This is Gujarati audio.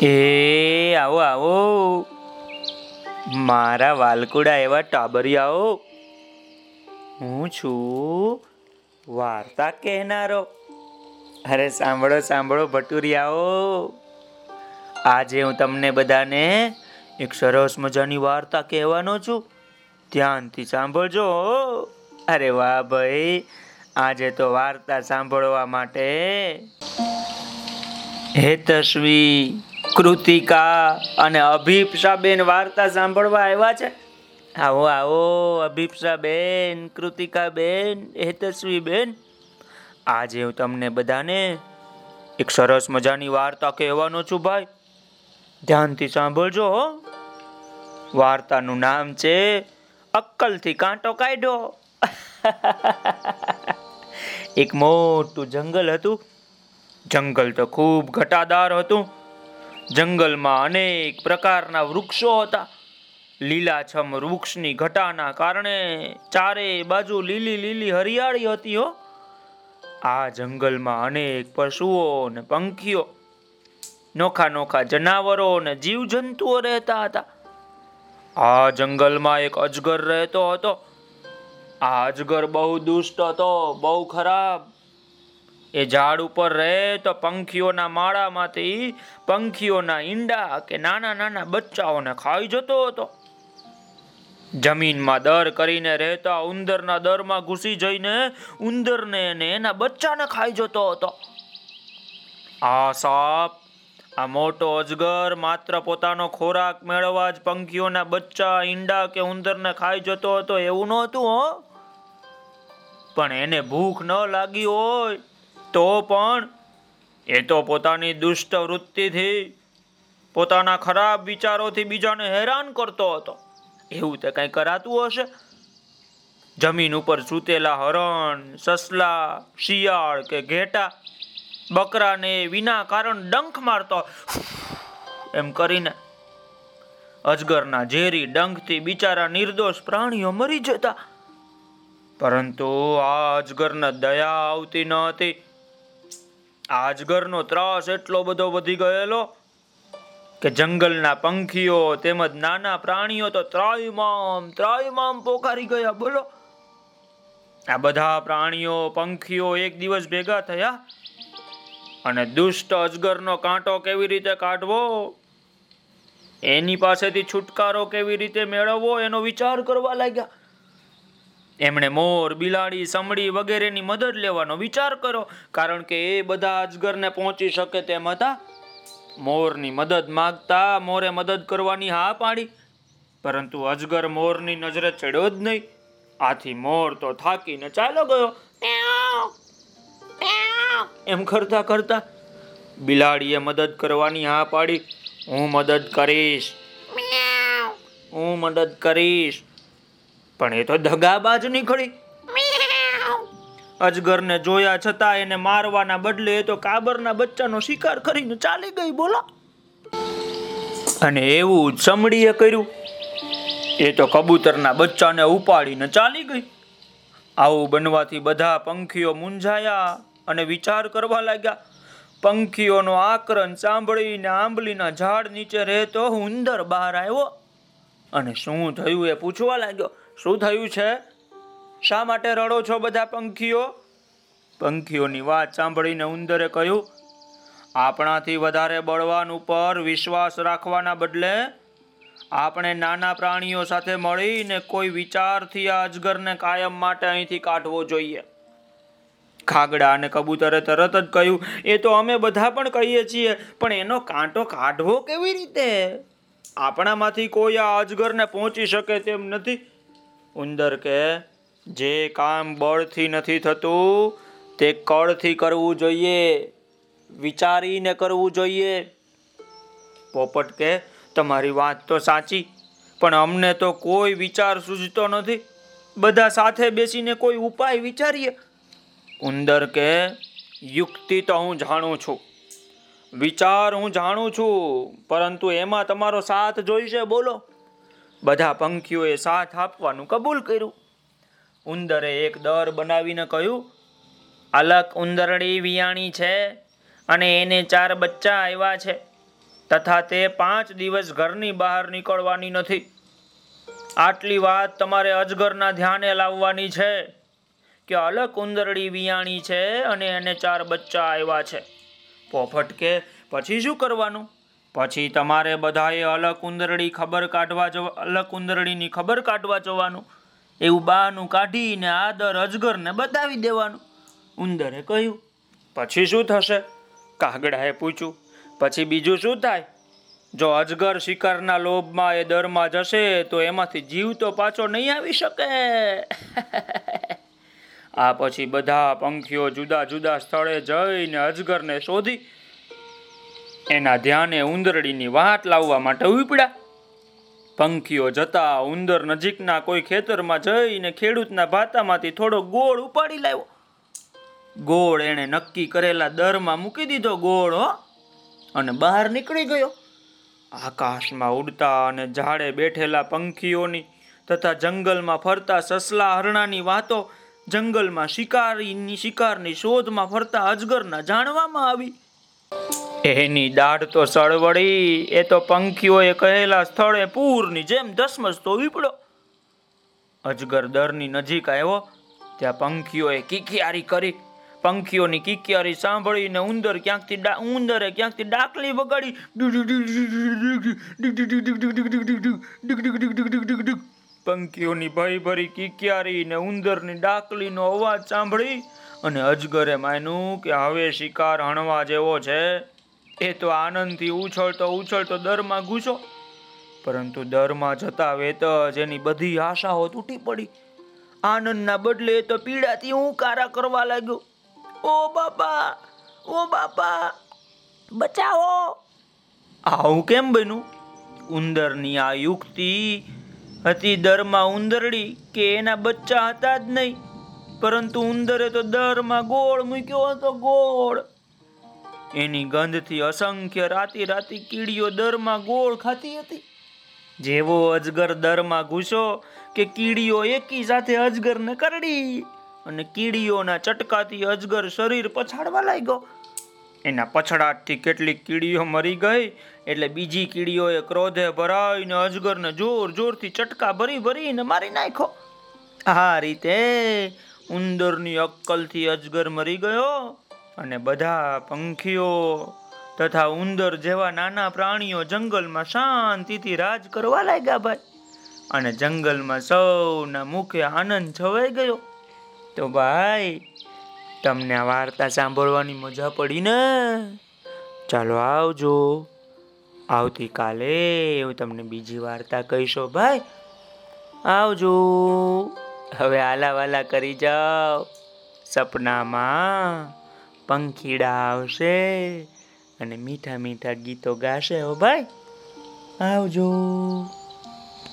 એ, આવો આવો. મારા વાલકુડા એવા ટાબરિયાઓ. હું છું વાર્તા કહેનારો. અરે, સાંભળો સાંભળો, ભટુરિયાઓ. આજે હું તમને બધાને એક સરસ મજાની વાર્તા કહેવાનો છું. ધ્યાનથી સાંભળજો અરે, વાહ, ભાઈ. આજે તો વાર્તા સાંભળવા માટે. હેતશ્વી કૃતિકા અને અભિપ્સાબેન વાર્તા સાંભળવા આવ્યા છે. આવો આવો, અભિપ્સાબેન, કૃતિકાબેન હેતશ્વીબેન આજે હું તમને બધાને એક સરસ મજાની વાર્તા કહેવાનો છું ભાઈ. ધ્યાનથી સાંભળજો હો. વાર્તાનું નામ છે અક્કલથી કાંટો કાઢ્યો એક મોટું જંગલ હતું. જંગલ તો ખૂબ ઘટાદાર હતું. જંગલમાં અનેક પ્રકારના વૃક્ષો હતા. લીલાછમ વૃક્ષની ઘટાના કારણે ચારે બાજુ લીલી લીલી હરિયાળી હતી હો. આ જંગલમાં અનેક પશુઓ ને પંખીઓ, નોખા નોખા જનાવરો ને જીવજંતુઓ રહેતા હતા. આ જંગલમાં એક અજગર રહેતો હતો. આ અજગર બહુ દુષ્ટ હતો, બહુ ખરાબ. એ ઝાડ ઉપર રહે તો પંખીઓના માળામાંથી પંખીઓના ઈંડા કે નાના નાના બચ્ચાઓને ખાઈ જતો હતો. જમીનમાં દર કરીને રહેતા ઉંદરના દરમાં ઘૂસી જઈને ઉંદરને ને એના બચ્ચાને ખાઈ જતો હતો. આ સાપ, આ મોટો અજગર માત્ર પોતાનો ખોરાક મેળવવા જ પંખીઓના બચ્ચા, ઈંડા કે ઉંદરને ખાઈ જતો હતો એવું નહોતું, હો. પણ એને ભૂખ ન લાગી હોય તો પણ એ તો પોતાની દુષ્ટ વૃત્તિથી, પોતાના ખરાબ વિચારોથી બીજાને હેરાન કરતો હતો. એવું તે કઈ કરાતું હશે? જમીન ઉપર સૂતેલા હરણ, સસલા, શિયાળ કે ઘેટા બકરાને વિના કારણ ડંખ મારતો એમ કરીને અજગરના ઝેરી ડંખથી બિચારા નિર્દોષ પ્રાણીઓ મરી જતા. પરંતુ આ અજગરને દયા આવતી ન હતી. આજગરનો ત્રાસ એટલો બધો વધી ગયેલો કે જંગલના પંખીઓ તેમજ નાના પ્રાણીઓ તો ત્રાયુમામ ત્રાયુમામ પોકારી ગયા. બોલો. આ બધા પ્રાણીઓ, પંખીઓ એક દિવસ ભેગા થયા અને દુષ્ટ અજગરનો કાંટો કેવી રીતે કાઢવો, એની પાસેથી છુટકારો કેવી રીતે મેળવવો, એનો વિચાર કરવા લાગ્યા. એમણે મોર, બિલાડી, સમડી વગેરેની મદદ લેવાનો વિચાર કર્યો, કારણ કે એ બધા અજગરને પહોંચી શકે તેમ હતા. મોરની મદદ માગતા મોરે મદદ કરવાની હા પાડી, પરંતુ અજગર મોરની નજરે ચડ્યો જ નહીં. આથી મોર તો થાકીને ચાલો ગયો. એમ કરતા કરતા બિલાડીએ મદદ કરવાની હા પાડી. હું મદદ કરીશ. હું મદદ કરીશ. પણ એ તો દગાબાજ નીકળી. અજગરને જોયા છતાં એને મારવાના બદલે એ તો કાબરના બચ્ચાનો શિકાર કરીને ચાલી ગઈ બોલો. અને એવું ચમડીએ કર્યું. એ તો કબૂતરના બચ્ચાને ઉપાડીને ચાલી ગઈ. આવું બનવાથી બધા પંખીઓ મૂંઝાયા અને વિચાર કરવા લાગ્યા. પંખીઓનો આકરણ સાંભળીને આંબલીના ઝાડ નીચે રહેતો ઉંદર બહાર આવ્યો. અને શું થયું એ પૂછવા લાગ્યો. શું થયું છે? શા માટે રડો છો બધા પંખીઓ? પંખીઓની વાત સાંભળીને ઉંદરે કહ્યું, આપણાથી વધારે બળવાન ઉપર વિશ્વાસ રાખવાના બદલે આપણે નાના પ્રાણીઓ સાથે મળીને કોઈ વિચારથી આ અજગરને કાયમ માટે અહીંથી કાઢવો જોઈએ. ખાગડા અને કબૂતરે તરત જ કહ્યું, એ તો અમે બધા પણ કહીએ છીએ, પણ એનો કાંટો કાઢવો કેવી રીતે? આપણામાંથી કોઈ આ અજગરને પહોંચી શકે તેમ નથી. ઉંદર કે, જે કામ બળથી નથી થતું, તે કળથી કરવું જોઈએ, વિચારીને કરવું જોઈએ. પોપટ કે, તમારી વાત તો સાચી, પણ અમને તો કોઈ વિચાર સૂઝતો નથી. બધા સાથે બેસીને કોઈ ઉપાય વિચારીએ. ઉંદર કે, યુક્તિ તો હું જાણું છું, વિચાર હું જાણું છું, પરંતુ એમાં તમારો સાથ જોઈશે, બોલો. બધા પંખીઓએ સાથ આપવાનું કબૂલ કર્યું. ઉંદરે એક દર બનાવીને કહ્યું, અલક ઉંદરડી વિયાણી છે અને એને ચાર બચ્ચા આવ્યા છે. તથા તે પાંચ દિવસ ઘરની બહાર નીકળવાની નથી. આટલી વાત તમારે અજગરના ધ્યાને લાવવાની છે કે અલગ ઉંદરડી વિયાણી છે અને એને ચાર બચ્ચા આવ્યા છે. પોફટ કે પછી શું કરવાનું? પછી તમારે બધાએ અલગ ઉંદરડી ખબર કાઢવા જવા અલગ ઉંદરડીની ખબર કાઢવા જવાનું. એવું બહાનું કાઢીને આદર, અજગરને બતાવી દેવાનું. ઉંદરે કહ્યું, પછી શું થશે? કાગડાએ પૂછ્યું, પછી બીજું શું થાય? જો અજગર શિકારના લોભમાં એ દરમાં જશે, તો એમાંથી જીવ તો પાછો નહીં આવી શકે. આ પછી બધા પંખીઓ જુદા જુદા સ્થળે જઈને અજગરને શોધી એના ધ્યાને ઉંદરડીની વાટ લાવવા માટે ઉપડ્યા. પંખીઓ જતા ઉંદર નજીકના કોઈ ખેતરમાં જઈને ખેડૂતના ભાતામાંથી થોડો ગોળ ઉપાડી લાવ્યો. ગોળ એણે નક્કી કરેલા દરમાં મૂકી દીધો ગોળ, હો. અને બહાર નીકળી ગયો. આકાશમાં ઉડતા અને ઝાડે બેઠેલા પંખીઓની તથા જંગલમાં ફરતા સસલા હરણાની વાતો જંગલમાં શિકારીની શિકારની શોધમાં ફરતા અજગરના જાણવામાં આવી. એની દાઢ તો સળવળી એ તો પંખીઓએ કહેલા સ્થળે પૂરની જેમ ધસમસતો વીપડો અજગર દરની નજીક આવ્યો ત્યાં પંખીઓએ કિકિયારી કરી પંખીઓની કિકિયારી સાંભળીને ઉંદર ક્યાંકથી ઉંદરે ક્યાંકથી ડાકલી વગાડી પંખીઓની ભયભરી કિકિયારી ને ઉંદરની ડાકલીનો અવાજ સાંભળી અને અજગરે માન્યું કે હવે શિકાર હણવા જેવો છે. એ તો આનંદથી ઉછળતો ઉછળતો દરમાં ઘૂસો પરંતુ દરમાં જતા વેત જ એની બધી આશાઓ તૂટી પડી. આનંદના બદલે તો પીડાથી હુંકારા કરવા લાગ્યો. ઓ બાપા ઓ બાપા, બચાવો. આવું કેમ બન્યું? ઉંદરની આ યુક્તિ હતી દરમાં ઉંદરડી કે એના બચ્ચા હતા જ નહીં. પરંતુ ઉંદરે તો દરમાં ગોળ મૂક્યો હતો, ગોળ. એની ગંધથી અસંખ્ય રાતી રાતી કીડીઓ દરમાં ગોળ ખાતી હતી. જેવો અજગર દરમાં ઘૂસો કે કીડીઓ એકી સાથે અજગરને કરડી અને કીડીઓના ચટકાથી અજગર શરીર પછાડવા લાગ્યો. એના પછડાટથી કેટલીક કીડીઓ મરી ગઈ, એટલે બીજી કીડીઓએ ક્રોધે ભરાઈને અજગરને જોર જોરથી ચટકા ભરી ભરીને મારી નાખ્યો. આ રીતે ઉંદરની અક્કલથી અજગર મરી ગયો અને બધા પંખીઓ તથા ઉંદર જેવા નાના પ્રાણીઓ જંગલમાં શાંતિથી રાજ કરવા લાગ્યા ભાઈ. અને જંગલમાં સૌના મુખે આનંદ છવાઈ ગયો. તો ભાઈ તમને આ વાર્તા સાંભળવાની મજા પડી ને? ચાલો આવજો. આવતીકાલે હું તમને બીજી વાર્તા કહીશો, ભાઈ. આવજો. હવે આલા વાલા કરી જાઓ. સપનામાં પંખીડા આવશે અને મીઠા મીઠા ગીતો ગાશે, હો ભાઈ. આવજો.